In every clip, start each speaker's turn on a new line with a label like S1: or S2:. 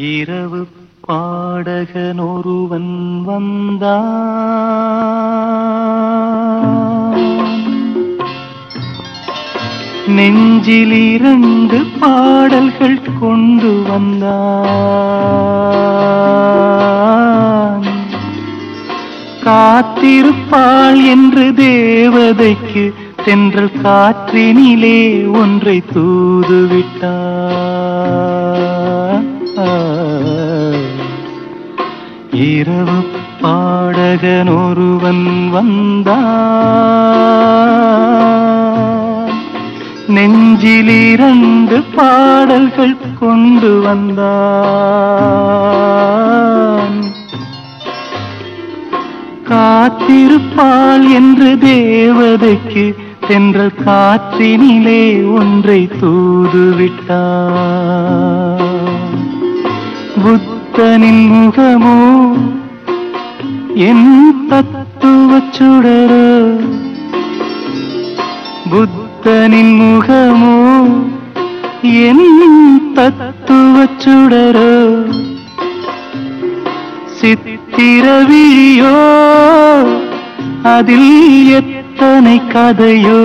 S1: இரவு பாடகன் ஒருவன் வந்தான். நெஞ்சில் இரண்டு பாடல்கள் கொண்டு வந்தான். காத்திருப்பாள் என்று தேவதைக்கு தென்றல் காற்றினிலே ஒன்றை தூதுவிட்டான். இரவு பாடகன் ஒருவன் வந்தான். நெஞ்சில் இரண்டு பாடல்கள் கொண்டு வந்தான். காத்திருப்பாள் என்று தேவதைக்கு தென்றல் காற்றினிலே ஒன்றை தூதுவிட்டார் புத்தனின் முகமோ என் தத்துவ சுடரோ புத்தனின் முகமோ என் தத்துவ சுடரோ சித்திரவிழியோ அதில் எத்தனை கதையோ.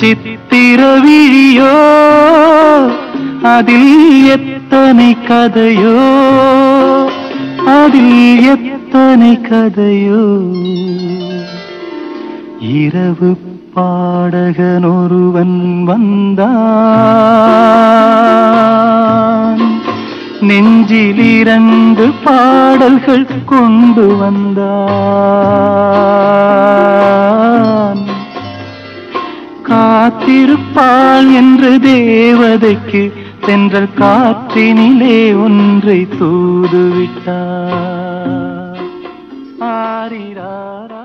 S1: சித்திரவிழியோ அதில் எத்தனை எத்தனை கதையோ அதில் எத்தனை கதையோ. இரவு பாடகன் ஒருவன் வந்தான். நெஞ்சில் இரண்டு பாடல்கள் கொண்டு வந்தான். காத்திருப்பாள் என்று தேவதைக்கு சென்ற காற்றினிலே ஒன்றை தூதுவிட்டார். ஆரிராரா.